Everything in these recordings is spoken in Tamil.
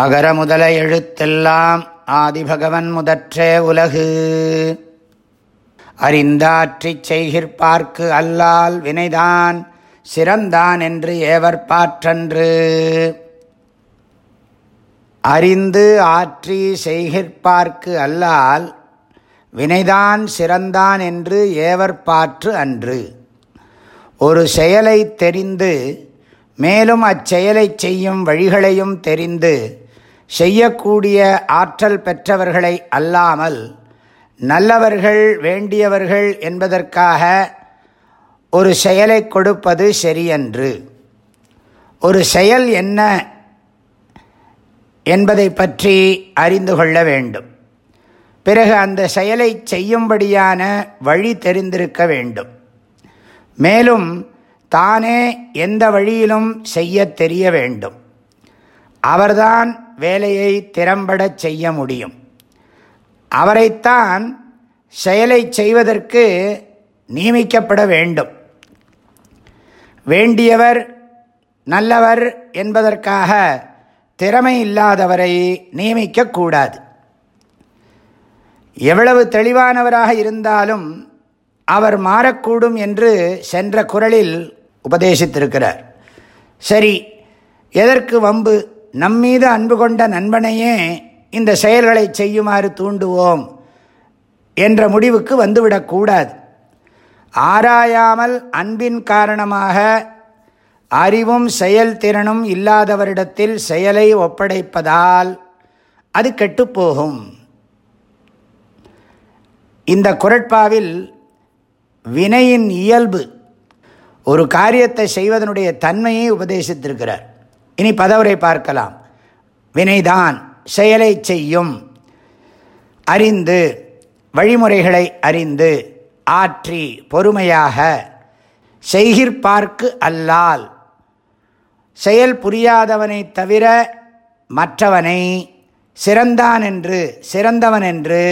அகர முதல எழுத்தெல்லாம் ஆதிபகவன் முதற்றே உலகு. அறிந்தாற்றிச் செய்கிற்பார்க்கு அல்லால் வினைதான் சிறந்தான் என்று ஏவற்பாற்றன்று அறிந்து ஆற்றி செய்கிற்பார்க்கு அல்லால் வினைதான் சிறந்தான் என்று ஏவற்பாற்று அன்று. ஒரு செயலை தெரிந்து மேலும் அச்செயலை செய்யும் வழிகளையும் தெரிந்து செய்யக்கூடிய ஆற்றல் பெற்றவர்களை அல்லாமல் நல்லவர்கள் வேண்டியவர்கள் என்பதற்காக ஒரு செயலை கொடுப்பது சரியன்று. ஒரு செயல் என்ன என்பதை பற்றி அறிந்து கொள்ள வேண்டும். பிறகு அந்த செயலை செய்யும்படியான வழி தெரிந்திருக்க வேண்டும். மேலும் தானே எந்த வழியிலும் செய்ய தெரிய வேண்டும். அவர்தான் வேலையை திறம்படச் செய்ய முடியும். அவரைத்தான் செயலை செய்வதற்கு நியமிக்கப்பட வேண்டும். வேண்டியவர் நல்லவர் என்பதற்காக திறமை இல்லாதவரை நியமிக்கக்கூடாது எவ்வளவு தெளிவானவராக இருந்தாலும் அவர் மாறக்கூடும் என்று சென்ற குரலில் உபதேசித்திருக்கிறார். சரி எதற்கு வம்பு? நம்மீது அன்பு கொண்ட நண்பனையே இந்த செயல்களை செய்யுமாறு தூண்டுவோம் என்ற முடிவுக்கு வந்துவிடக்கூடாது ஆராயாமல் அன்பின் காரணமாக அறிவும் செயல்திறனும் இல்லாதவரிடத்தில் செயலை ஒப்படைப்பதால் அது கெட்டுப்போகும் இந்த குரட்பாவில் வினையின் இயல்பு ஒரு காரியத்தை செய்வதனுடைய தன்மையை உபதேசித்திருக்கிறார். இனி பதவரை பார்க்கலாம். வினைதான் செயலை செய்யும். அறிந்து வழிமுறைகளை அறிந்து ஆற்றி பொறுமையாக செய்கிற்பார்க்கு அல்லால். செயல் புரியாதவனை தவிர மற்றவனை சிறந்தான் என்று சிறந்தவன் என்று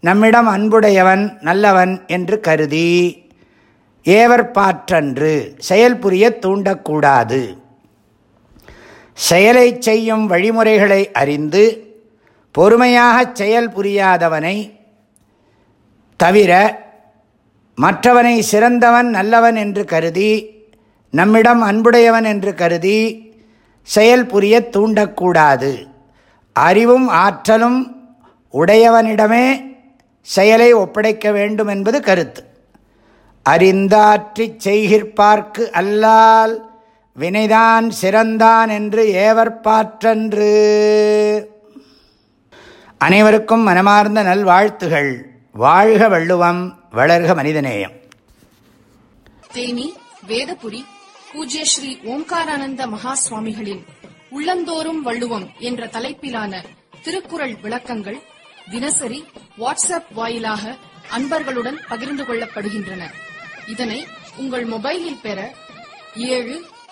நம்மிடம் அன்புடையவன் நல்லவன் என்று கருதி ஏவற்பாற்றன்று செயல் புரிய தூண்டக்கூடாது. செயலை செய்யும் வழிமுறைகளை அறிந்து பொறுமையாகச் செயல் புரியாதவனை தவிர மற்றவனை சிறந்தவன் நல்லவன் என்று கருதி நம்மிடம் அன்புடையவன் என்று கருதி செயல் புரிய தூண்டக்கூடாது. அறிவும் ஆற்றலும் உடையவனிடமே செயலை ஒப்படைக்க வேண்டும் என்பது கருத்து. அறிந்தாற்றிச் செய்கிற்பார்க்கு அல்லால் வினைதான் சிறந்தான் என்று ஏவற்பாற்றன்று அனைவருக்கும் மனமார்ந்த நல்வாழ்த்துகள். வாழ்க வள்ளுவம் வளர்க மனிதநேயம். தேனி வேதபுரி பூஜ்ய ஸ்ரீ ஓம்காரானந்த மகா சுவாமிகளின் உள்ளந்தோறும் வள்ளுவம் என்ற தலைப்பிலான திருக்குறள் விளக்கங்கள் தினசரி வாட்ஸ்அப் வாயிலாக அன்பர்களுடன் பகிர்ந்து கொள்ளப்படுகின்றன. இதனை உங்கள் மொபைலில் பெற ஏழு